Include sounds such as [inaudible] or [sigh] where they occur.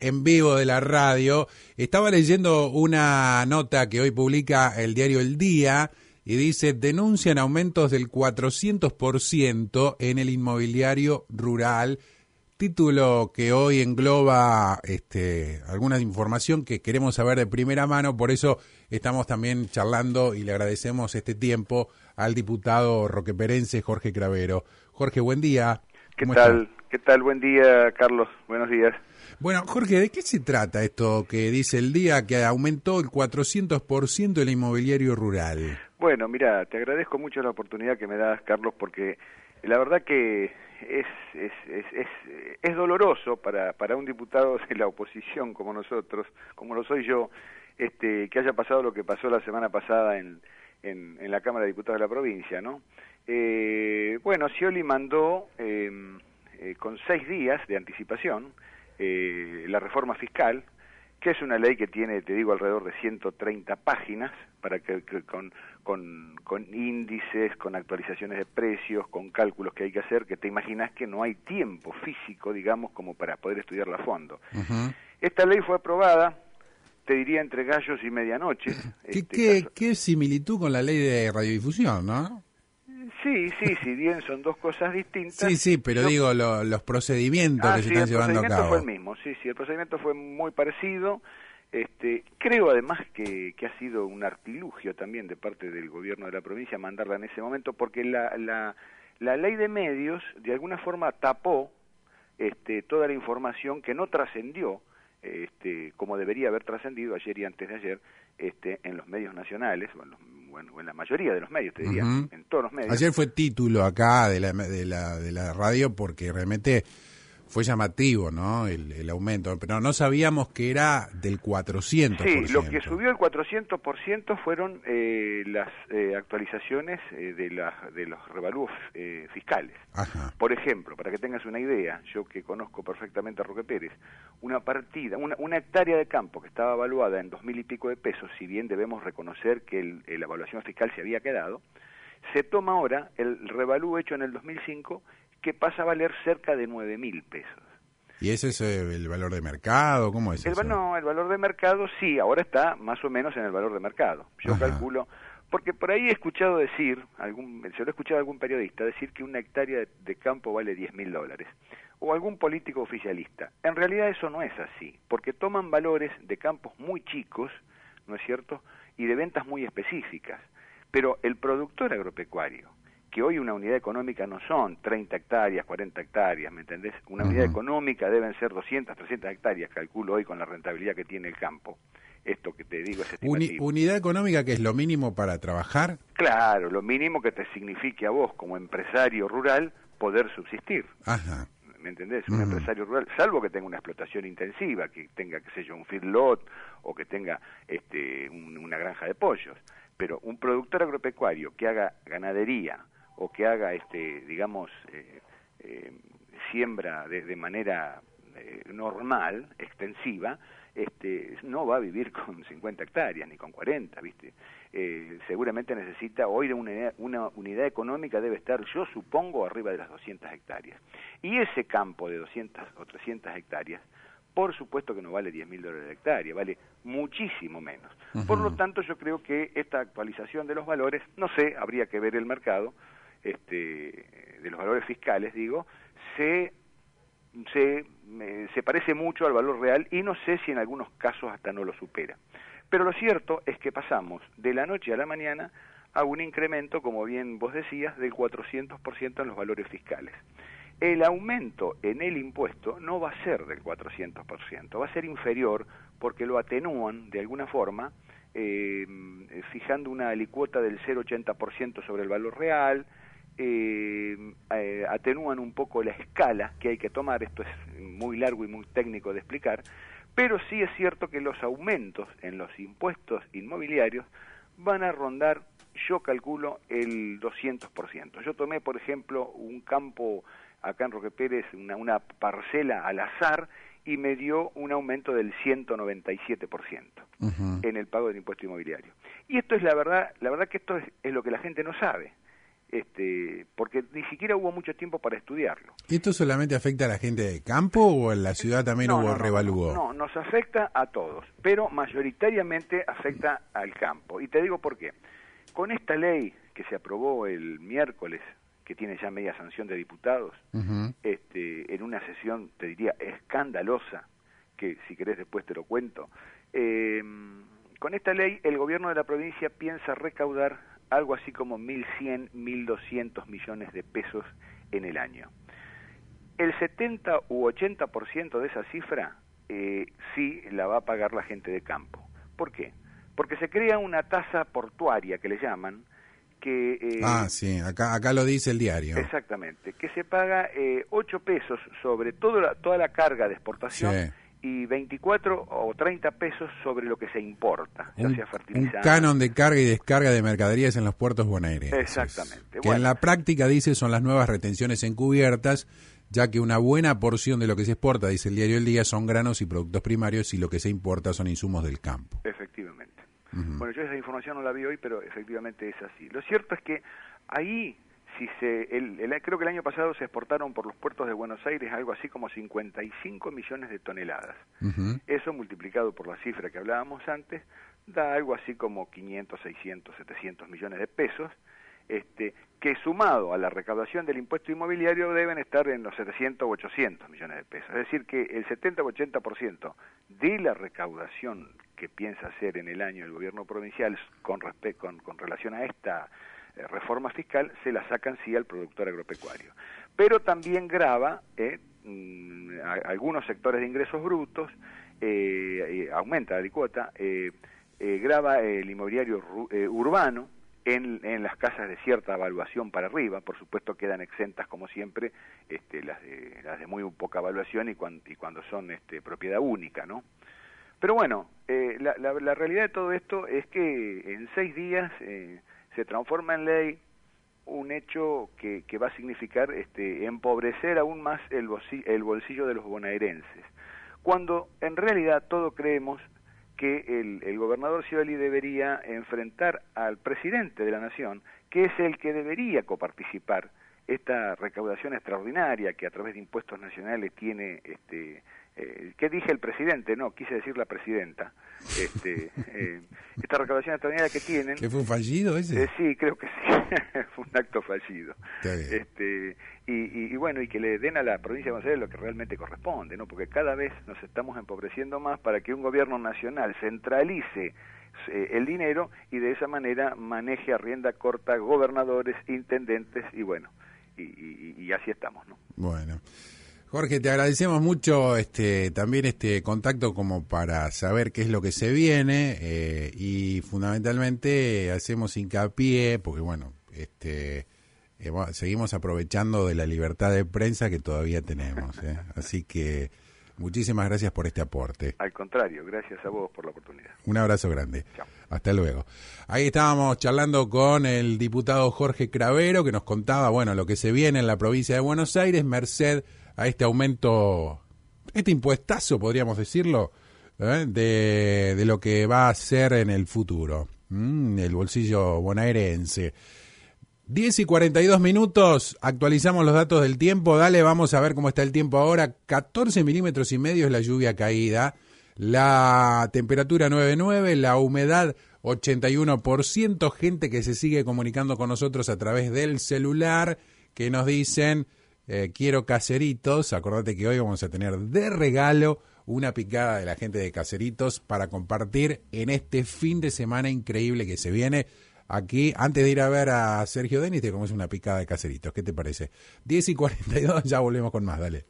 en vivo de la radio. Estaba leyendo una nota que hoy publica el diario El Día y dice, denuncian aumentos del 400% en el inmobiliario rural. Título que hoy engloba este, alguna información que queremos saber de primera mano, por eso estamos también charlando y le agradecemos este tiempo al diputado roqueperense Jorge Cravero. Jorge, buen día. ¿Qué tal? ¿Qué tal? Buen día, Carlos. Buenos días. Bueno, Jorge, ¿de qué se trata esto que dice el día que aumentó el 400% el inmobiliario rural? Bueno, mira, te agradezco mucho la oportunidad que me das, Carlos, porque la verdad que es, es, es, doloroso para, para un diputado de la oposición como nosotros, como lo soy yo, este, que haya pasado lo que pasó la semana pasada en, en, en la Cámara de Diputados de la provincia, ¿no? Eh, bueno, Scioli mandó eh, eh, con seis días de anticipación eh, la reforma fiscal, que es una ley que tiene, te digo, alrededor de 130 páginas, para que, con, con, con, índices, con actualizaciones de precios, con cálculos que hay que hacer, que te imaginas que no hay tiempo físico, digamos, como para poder estudiarla a fondo. Esta ley fue aprobada, te diría, entre gallos y medianoche. ¿Qué, este qué, qué similitud con la ley de radiodifusión, no? Sí, sí, si bien son dos cosas distintas. Sí, sí, pero digo los procedimientos que ah, se están llevando a cabo. El procedimiento fue el mismo, sí, sí, el procedimiento fue muy parecido. Este, creo además que, que, ha sido un artilugio también de parte del gobierno de la provincia mandarla en ese momento, porque la, la, la ley de medios de alguna forma tapó este, toda la información que no trascendió este, como debería haber trascendido ayer y antes de ayer este, en los medios nacionales, o en, los, bueno, en la mayoría de los medios, te diría, en todos los medios. Ayer fue título acá de la, de la, de la radio porque realmente fue llamativo, ¿no? El, aumento, pero no sabíamos que era del 400%. Sí, lo que subió el 400% fueron eh, las eh, actualizaciones eh, de, de los revalúos fiscales. Por ejemplo, para que tengas una idea, yo que conozco perfectamente a Roque Pérez, una partida, una, una hectárea de campo que estaba evaluada en dos mil y pico de pesos, si bien debemos reconocer que el, la evaluación fiscal se había quedado, se toma ahora el revalúo hecho en el 2005 que pasa a valer cerca de nueve mil pesos. ¿Y ese es eh, el valor de mercado? ¿Cómo es el, eso? No, el valor de mercado sí, ahora está más o menos en el valor de mercado. Yo calculo, porque por ahí he escuchado decir, algún, se lo he escuchado a algún periodista, decir que una hectárea de, campo vale diez mil dólares, o algún político oficialista. En realidad eso no es así, porque toman valores de campos muy chicos, ¿no es cierto?, y de ventas muy específicas. Pero el productor agropecuario, que hoy una unidad económica no son 30 hectáreas, 40 hectáreas, ¿me entendés? Una unidad económica deben ser 200, 300 hectáreas, calculo hoy con la rentabilidad que tiene el campo. Esto que te digo es estimativo. ¿Unidad económica que es lo mínimo para trabajar? Claro, lo mínimo que te signifique a vos como empresario rural poder subsistir. Ajá. ¿me entendés? Un empresario rural, salvo que tenga una explotación intensiva, que tenga, qué sé yo, un feedlot o que tenga este, una granja de pollos. Pero un productor agropecuario que haga ganadería, o que haga, este, digamos, eh, eh, siembra de, de manera eh, normal, extensiva, este, no va a vivir con 50 hectáreas ni con 40, ¿viste? Eh, seguramente necesita, hoy una, una unidad económica debe estar, yo supongo, arriba de las 200 hectáreas. Y ese campo de 200 o 300 hectáreas, por supuesto que no vale 10 mil dólares de hectárea, vale muchísimo menos. Por lo tanto, yo creo que esta actualización de los valores, no sé, habría que ver el mercado, este, de los valores fiscales, digo, se, se, se parece mucho al valor real y no sé si en algunos casos hasta no lo supera. Pero lo cierto es que pasamos de la noche a la mañana a un incremento, como bien vos decías, del 400% en los valores fiscales. El aumento en el impuesto no va a ser del 400%, va a ser inferior porque lo atenúan de alguna forma, eh, fijando una alicuota del 0,80% sobre el valor real, eh, eh, atenúan un poco la escala que hay que tomar, esto es muy largo y muy técnico de explicar, pero sí es cierto que los aumentos en los impuestos inmobiliarios van a rondar, yo calculo, el 200%. Yo tomé, por ejemplo, un campo acá en Roque Pérez, una, una parcela al azar, y me dio un aumento del 197% en el pago del impuesto inmobiliario. Y esto es la verdad, la verdad que esto es lo que la gente no sabe este, porque ni siquiera hubo mucho tiempo para estudiarlo. ¿Esto solamente afecta a la gente de campo o en la ciudad también hubo revalúo? No, nos afecta a todos, pero mayoritariamente afecta al campo. Y te digo por qué. Con esta ley que se aprobó el miércoles, que tiene ya media sanción de diputados, este, en una sesión, te diría, escandalosa, que si querés después te lo cuento, eh, con esta ley el gobierno de la provincia piensa recaudar algo así como 1.100, 1.200 millones de pesos en el año. El 70 u 80% de esa cifra eh, sí la va a pagar la gente de campo. ¿Por qué? Porque se crea una tasa portuaria que le llaman, que... Eh, ah, sí, acá, acá lo dice el diario. Exactamente, que se paga eh, 8 pesos sobre toda la, toda la carga de exportación y 24 o 30 pesos sobre lo que se importa, un, sea fertilizante. Un canon de carga y descarga de mercaderías en los puertos bonaerenses. Exactamente. Que en la práctica, dice, son las nuevas retenciones encubiertas, ya que una buena porción de lo que se exporta, dice el diario El Día, son granos y productos primarios y lo que se importa son insumos del campo. Efectivamente. Bueno, yo esa información no la vi hoy, pero efectivamente es así. Lo cierto es que ahí si se, el, creo que el año pasado se exportaron por los puertos de Buenos Aires algo así como 55 millones de toneladas. Eso multiplicado por la cifra que hablábamos antes da algo así como 500, 600, 700 millones de pesos, este, que sumado a la recaudación del impuesto inmobiliario deben estar en los 700 o 800 millones de pesos. Es decir, que el 70 o 80% de la recaudación que piensa hacer en el año el gobierno provincial con, con, con relación a esta reforma fiscal se la sacan sí al productor agropecuario. Pero también graba eh, mm, algunos sectores de ingresos brutos, eh, aumenta la alicuota, graba el inmobiliario urbano, en, las casas de cierta evaluación para arriba, por supuesto quedan exentas como siempre este, las, de, las de muy poca evaluación y, cuando, y cuando son este, propiedad única, ¿no? Pero bueno, la, realidad de todo esto es que en seis días eh, se transforma en ley un hecho que, que va a significar este, empobrecer aún más el bolsillo, el bolsillo de los bonaerenses, cuando en realidad todos creemos que el, el gobernador Scioli debería enfrentar al presidente de la nación, que es el que debería coparticipar esta recaudación extraordinaria que a través de impuestos nacionales tiene este, eh, ¿qué dije el presidente? No, quise decir la presidenta. Este, [laughs] eh, esta recaudación extraordinaria que tienen. ¿Que fue un fallido ese? Eh, sí, creo que sí. [laughs] fue un acto fallido. Este, y, y, bueno, y que le den a la provincia de Buenos Aires lo que realmente corresponde, ¿no? Porque cada vez nos estamos empobreciendo más para que un gobierno nacional centralice eh, el dinero y de esa manera maneje a rienda corta gobernadores, intendentes y bueno, y así estamos, ¿no? Bueno. Jorge, te agradecemos mucho este también este contacto como para saber qué es lo que se viene eh, y fundamentalmente hacemos hincapié porque bueno este eh, seguimos aprovechando de la libertad de prensa que todavía tenemos, ¿eh? [laughs] así que muchísimas gracias por este aporte. Al contrario, gracias a vos por la oportunidad. Un abrazo grande. Hasta luego. Ahí estábamos charlando con el diputado Jorge Cravero que nos contaba bueno lo que se viene en la provincia de Buenos Aires, Merced a este aumento, este impuestazo, podríamos decirlo, ¿eh? de, de, lo que va a ser en el futuro, el bolsillo bonaerense. 10 y 42 minutos, actualizamos los datos del tiempo, dale, vamos a ver cómo está el tiempo ahora, 14 milímetros y medio es la lluvia caída, la temperatura 9.9, la humedad 81%, gente que se sigue comunicando con nosotros a través del celular, que nos dicen eh, quiero caseritos. Acordate que hoy vamos a tener de regalo una picada de la gente de caseritos para compartir en este fin de semana increíble que se viene. Aquí, antes de ir a ver a Sergio Denis, te comemos una picada de caseritos. ¿Qué te parece? 10 y 42, ya volvemos con más, dale.